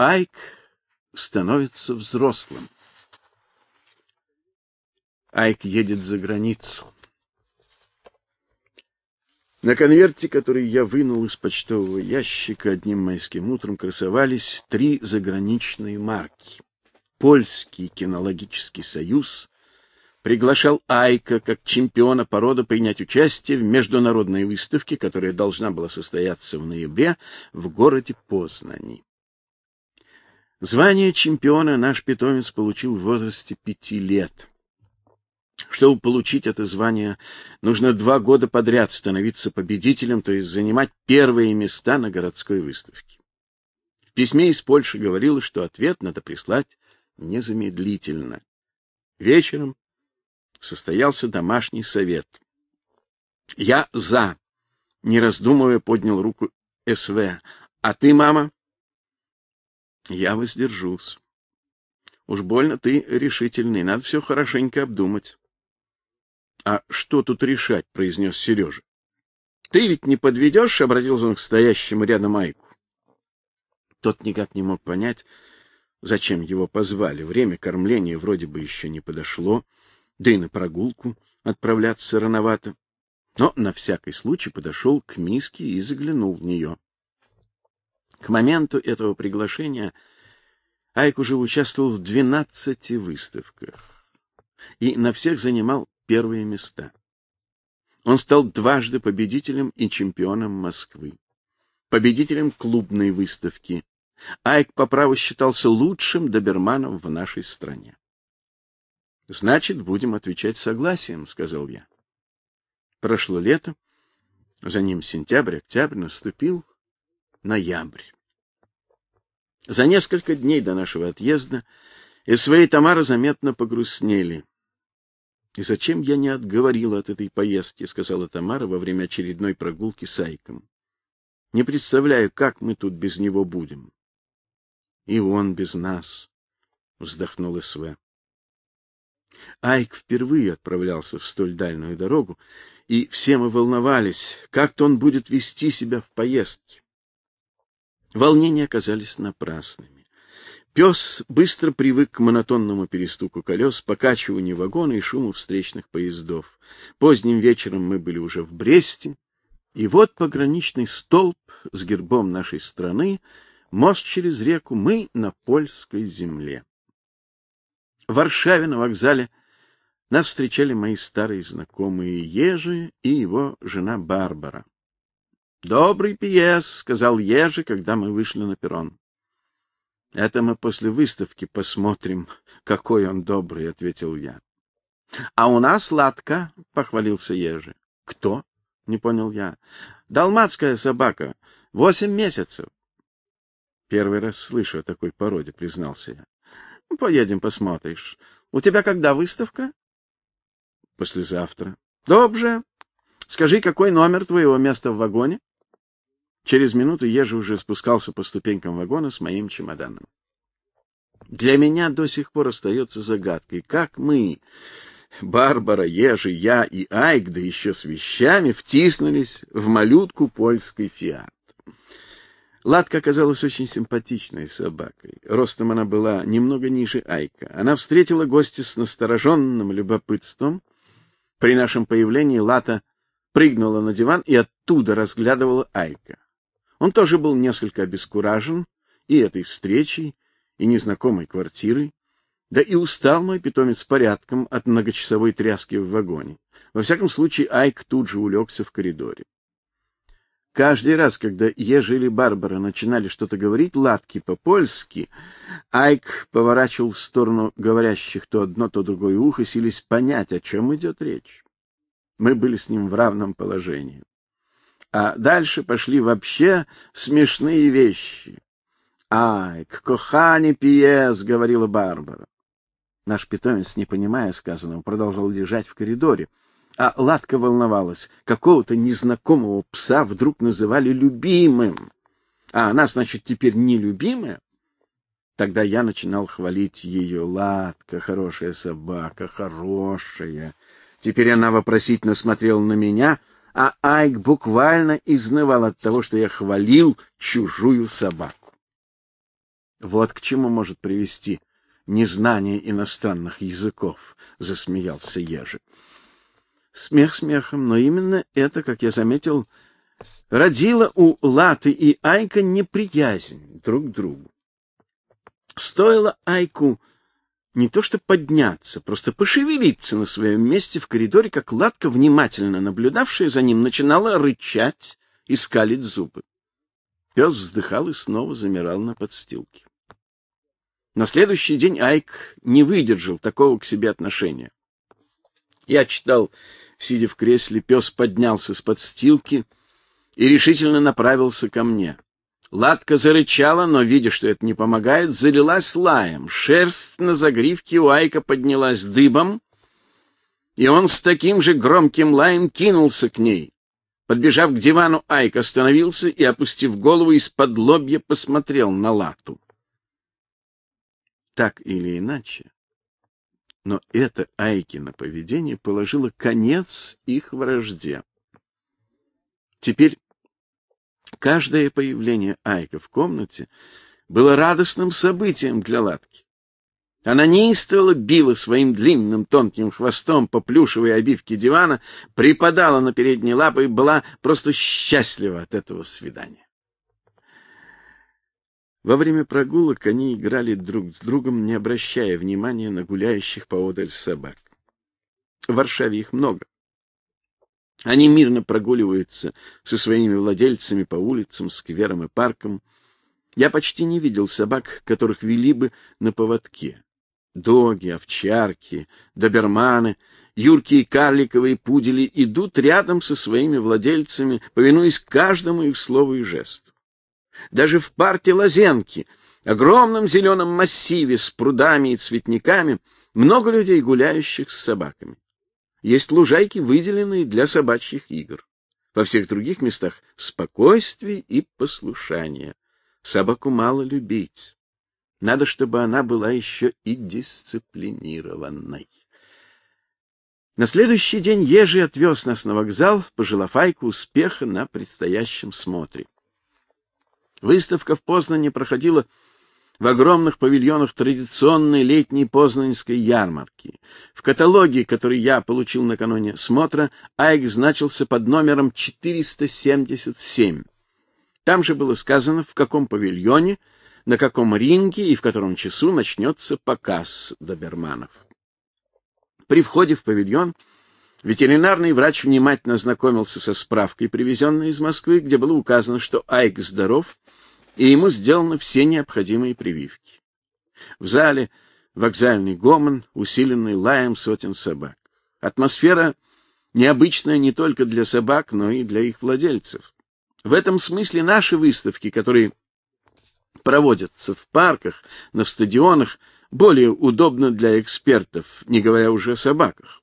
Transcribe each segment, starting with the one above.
Айк становится взрослым. Айк едет за границу. На конверте, который я вынул из почтового ящика одним майским утром, красовались три заграничные марки. Польский кинологический союз приглашал Айка как чемпиона породы принять участие в международной выставке, которая должна была состояться в ноябре в городе Познани. Звание чемпиона наш питомец получил в возрасте пяти лет. Чтобы получить это звание, нужно два года подряд становиться победителем, то есть занимать первые места на городской выставке. В письме из Польши говорилось, что ответ надо прислать незамедлительно. Вечером состоялся домашний совет. Я за, не раздумывая, поднял руку СВ. А ты, мама? Я воздержусь. Уж больно ты решительный, надо все хорошенько обдумать. А что тут решать, произнес Сережа. Ты ведь не подведешь, обратился он к стоящему рядом Айку. Тот никак не мог понять, зачем его позвали. Время кормления вроде бы еще не подошло, да и на прогулку отправляться рановато. Но на всякий случай подошел к миске и заглянул в нее. К моменту этого приглашения Айк уже участвовал в двенадцати выставках и на всех занимал первые места. Он стал дважды победителем и чемпионом Москвы, победителем клубной выставки. Айк по праву считался лучшим доберманом в нашей стране. Значит, будем отвечать согласием, сказал я. Прошло лето, за ним сентябрь, октябрь, наступил ноябрь. За несколько дней до нашего отъезда и своей Тамара заметно погрустнели. И зачем я не отговорила от этой поездки, сказала Тамара во время очередной прогулки с Айком. Не представляю, как мы тут без него будем. И он без нас, вздохнул СВ. Айк впервые отправлялся в столь дальнюю дорогу, и все мы волновались, как-то он будет вести себя в поездке. Волнения оказались напрасными. Пес быстро привык к монотонному перестуку колес, покачиванию вагона и шуму встречных поездов. Поздним вечером мы были уже в Бресте, и вот пограничный столб с гербом нашей страны, мост через реку, мы на польской земле. В Варшаве на вокзале нас встречали мои старые знакомые Ежи и его жена Барбара. Добрый пьес, сказал Ежи, когда мы вышли на перрон. Это мы после выставки посмотрим, какой он добрый, ответил я. А у нас сладко, похвалился Ежи. Кто? не понял я. Далматская собака, восемь месяцев. Первый раз слышу о такой породе, признался я. Поедем посмотришь. У тебя когда выставка? Послезавтра. Добре. Скажи, какой номер твоего места в вагоне? Через минуту Ежи уже спускался по ступенькам вагона с моим чемоданом. Для меня до сих пор остается загадкой, как мы, Барбара, Ежи, я и Айк, да еще с вещами, втиснулись в малютку польской фиат. Ладка оказалась очень симпатичной собакой. Ростом она была немного ниже Айка. Она встретила гостя с настороженным любопытством. При нашем появлении Лата прыгнула на диван и оттуда разглядывала Айка. Он тоже был несколько обескуражен и этой встречей, и незнакомой квартирой, да и устал мой питомец порядком от многочасовой тряски в вагоне. Во всяком случае, Айк тут же улегся в коридоре. Каждый раз, когда Ежи или Барбара начинали что-то говорить ладки по-польски, Айк поворачивал в сторону говорящих то одно, то другое ухо, силясь понять, о чем идет речь. Мы были с ним в равном положении. А дальше пошли вообще смешные вещи. «Айк, кохани пьес», — говорила Барбара. Наш питомец, не понимая сказанного, продолжал лежать в коридоре — а Ладка волновалась. Какого-то незнакомого пса вдруг называли любимым. А она, значит, теперь нелюбимая? Тогда я начинал хвалить ее. Ладка, хорошая собака, хорошая. Теперь она вопросительно смотрела на меня, а Айк буквально изнывал от того, что я хвалил чужую собаку. Вот к чему может привести незнание иностранных языков, засмеялся Ежи. Смех смехом, но именно это, как я заметил, родило у Латы и Айка неприязнь друг к другу. Стоило Айку не то что подняться, просто пошевелиться на своем месте в коридоре, как Латка, внимательно наблюдавшая за ним, начинала рычать и скалить зубы. Пес вздыхал и снова замирал на подстилке. На следующий день Айк не выдержал такого к себе отношения. Я читал, сидя в кресле, пес поднялся с подстилки и решительно направился ко мне. Ладка зарычала, но, видя, что это не помогает, залилась лаем. Шерсть на загривке у Айка поднялась дыбом, и он с таким же громким лаем кинулся к ней. Подбежав к дивану, Айк остановился и, опустив голову, из-под лобья посмотрел на Лату. Так или иначе, но это Айкино поведение положило конец их вражде. Теперь Каждое появление Айка в комнате было радостным событием для Латки. Она неистово била своим длинным тонким хвостом по плюшевой обивке дивана, припадала на передние лапы и была просто счастлива от этого свидания. Во время прогулок они играли друг с другом, не обращая внимания на гуляющих поодаль собак. В Варшаве их много. Они мирно прогуливаются со своими владельцами по улицам, скверам и паркам. Я почти не видел собак, которых вели бы на поводке. Доги, овчарки, доберманы, юркие карликовые пудели идут рядом со своими владельцами, повинуясь каждому их слову и жесту. Даже в парке Лазенки, огромном зеленом массиве с прудами и цветниками, много людей, гуляющих с собаками. Есть лужайки, выделенные для собачьих игр. Во всех других местах спокойствие и послушание. Собаку мало любить. Надо, чтобы она была еще и дисциплинированной. На следующий день Ежи отвез нас на вокзал, пожелав Айку успеха на предстоящем смотре. Выставка в Познане проходила в огромных павильонах традиционной летней познанской ярмарки. В каталоге, который я получил накануне смотра, Айк значился под номером 477. Там же было сказано, в каком павильоне, на каком ринге и в котором часу начнется показ доберманов. При входе в павильон ветеринарный врач внимательно знакомился со справкой, привезенной из Москвы, где было указано, что Айк здоров и ему сделаны все необходимые прививки. В зале вокзальный гомон, усиленный лаем сотен собак. Атмосфера необычная не только для собак, но и для их владельцев. В этом смысле наши выставки, которые проводятся в парках, на стадионах, более удобны для экспертов, не говоря уже о собаках.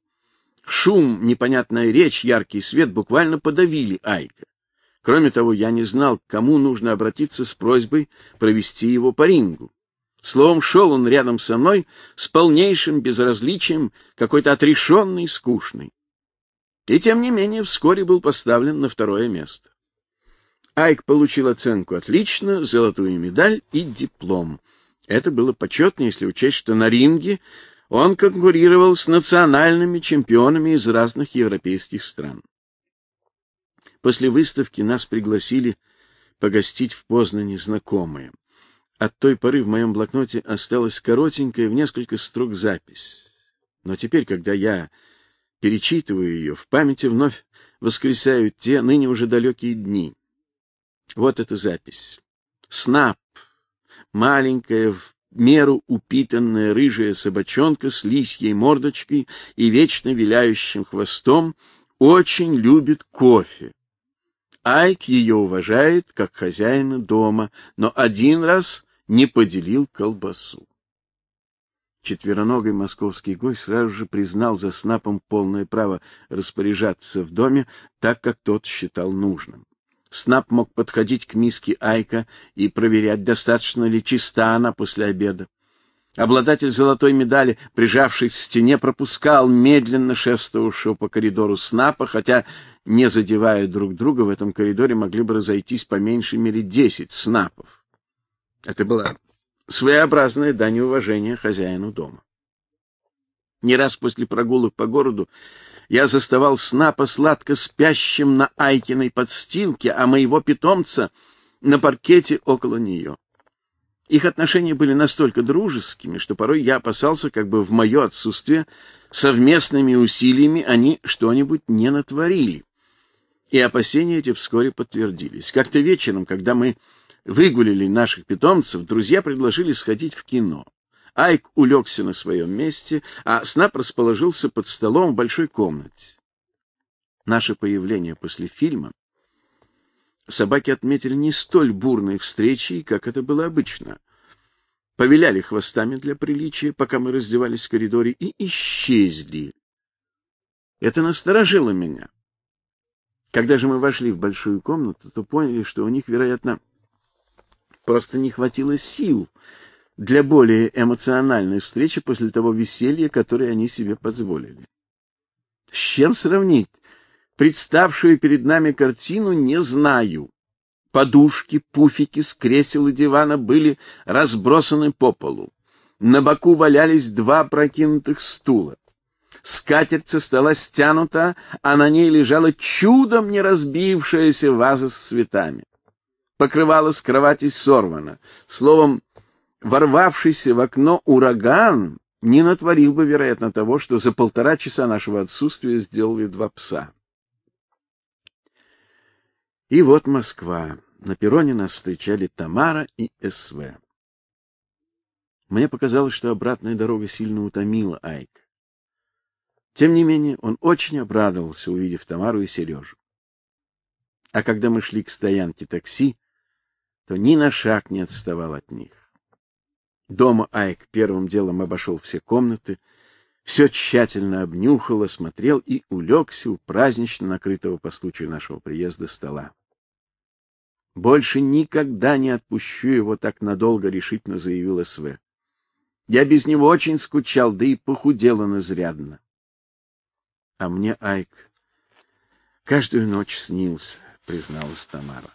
Шум, непонятная речь, яркий свет буквально подавили Айка. Кроме того, я не знал, к кому нужно обратиться с просьбой провести его по рингу. Словом, шел он рядом со мной с полнейшим безразличием, какой-то отрешенный, скучный. И тем не менее вскоре был поставлен на второе место. Айк получил оценку отлично, золотую медаль и диплом. Это было почетно, если учесть, что на ринге он конкурировал с национальными чемпионами из разных европейских стран. После выставки нас пригласили погостить в Познане знакомые. От той поры в моем блокноте осталась коротенькая в несколько строк запись. Но теперь, когда я перечитываю ее, в памяти вновь воскресают те ныне уже далекие дни. Вот эта запись. Снап, маленькая в меру упитанная рыжая собачонка с лисьей мордочкой и вечно виляющим хвостом, очень любит кофе. Айк ее уважает как хозяина дома, но один раз не поделил колбасу. Четвероногий московский гость сразу же признал за снапом полное право распоряжаться в доме так, как тот считал нужным. Снап мог подходить к миске Айка и проверять, достаточно ли чиста она после обеда. Обладатель золотой медали, прижавшись к стене, пропускал медленно шествовавшего по коридору Снапа, хотя не задевая друг друга, в этом коридоре могли бы разойтись по меньшей мере десять снапов. Это была своеобразная дань уважения хозяину дома. Не раз после прогулок по городу я заставал снапа сладко спящим на Айкиной подстилке, а моего питомца на паркете около нее. Их отношения были настолько дружескими, что порой я опасался, как бы в мое отсутствие совместными усилиями они что-нибудь не натворили. И опасения эти вскоре подтвердились. Как-то вечером, когда мы выгулили наших питомцев, друзья предложили сходить в кино. Айк улегся на своем месте, а Снап расположился под столом в большой комнате. Наше появление после фильма собаки отметили не столь бурной встречей, как это было обычно. Повиляли хвостами для приличия, пока мы раздевались в коридоре, и исчезли. Это насторожило меня. Когда же мы вошли в большую комнату, то поняли, что у них, вероятно, просто не хватило сил для более эмоциональной встречи после того веселья, которое они себе позволили. С чем сравнить представшую перед нами картину, не знаю. Подушки, пуфики с кресел и дивана были разбросаны по полу. На боку валялись два прокинутых стула. Скатерть со стола стянута, а на ней лежала чудом не разбившаяся ваза с цветами. Покрывало с кровати сорвано. Словом, ворвавшийся в окно ураган не натворил бы, вероятно, того, что за полтора часа нашего отсутствия сделали два пса. И вот Москва. На перроне нас встречали Тамара и СВ. Мне показалось, что обратная дорога сильно утомила Айка. Тем не менее, он очень обрадовался, увидев Тамару и Сережу. А когда мы шли к стоянке такси, то ни на шаг не отставал от них. Дома Айк первым делом обошел все комнаты, все тщательно обнюхал, осмотрел и улегся у празднично накрытого по случаю нашего приезда стола. Больше никогда не отпущу его так надолго, решительно заявил СВ. Я без него очень скучал, да и похудел он изрядно. А мне Айк каждую ночь снился, призналась Тамара.